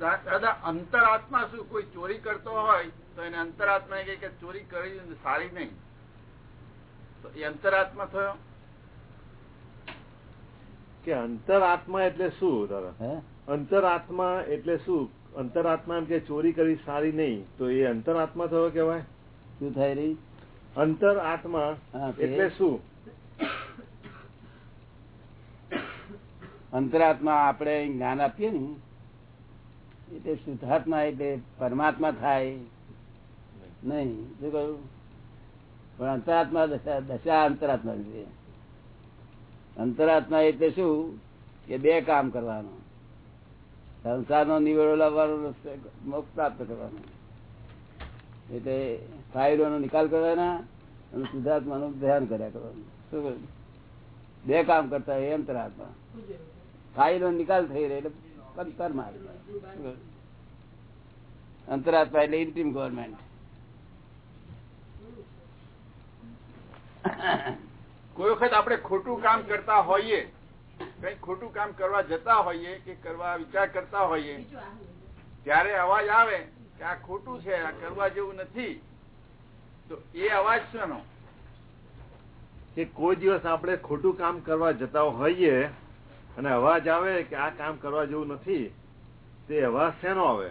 દાદા અંતરાત્મા શું કોઈ ચોરી કરતો હોય તો એને અંતરાત્મા કહે કે ચોરી કરી સારી નહીં. તો એ અંતરાત્મા થયો? કે અંતરાત્મા એટલે શું દાદા? અંતરાત્મા એટલે શું? અંતરાત્મા એમ કે ચોરી કરી સારી નહીં. તો એ અંતરાત્મા થયો કેવાય શું થાય રહી? અંતરાત્મા એટલે શું? અંતરાત્મા આપણે જ્ઞાન આપીએ ને એટલે શુદ્ધાત્મા એટલે પરમાત્મા થાય. નહીં. શું કહ્યું? પણ અંતરાત્મા દશા દશા અંતરાત્મા છે. અંતરાત્મા એટલે શું? કે બે કામ કરવાનું. સંસારનો નિવેડો લાવવાનો મોક્ષ પ્રાપ્ત કરવાનો. એટલે ફાયદોનો નિકાલ કરવાના અને શુદ્ધાત્માનું ધ્યાન કર્યા કરવાનું. શું બે કામ કરતા હોય અંતરાત્મા. ફાયદો નિકાલ થઈ રહ્યો એટલે અંતરાત્મા એટલે ઇન્ટીમ ગવર્મેન્ટ. કોઈ વખત આપણે ખોટું કામ કરતા હોઈએ કઈ ખોટું કામ કરવા જતા હોઈએ કે કરવા વિચાર કરતા હોઈએ ત્યારે અવાજ આવે કે આ ખોટું છે આ કરવા જેવું નથી તો એ અવાજ શેનો? કે કોઈ દિવસ આપણે ખોટું કામ કરવા જતા હોઈએ અને અવાજ આવે કે આ કામ કરવા જેવું નથી તે અવાજ શેનો આવે?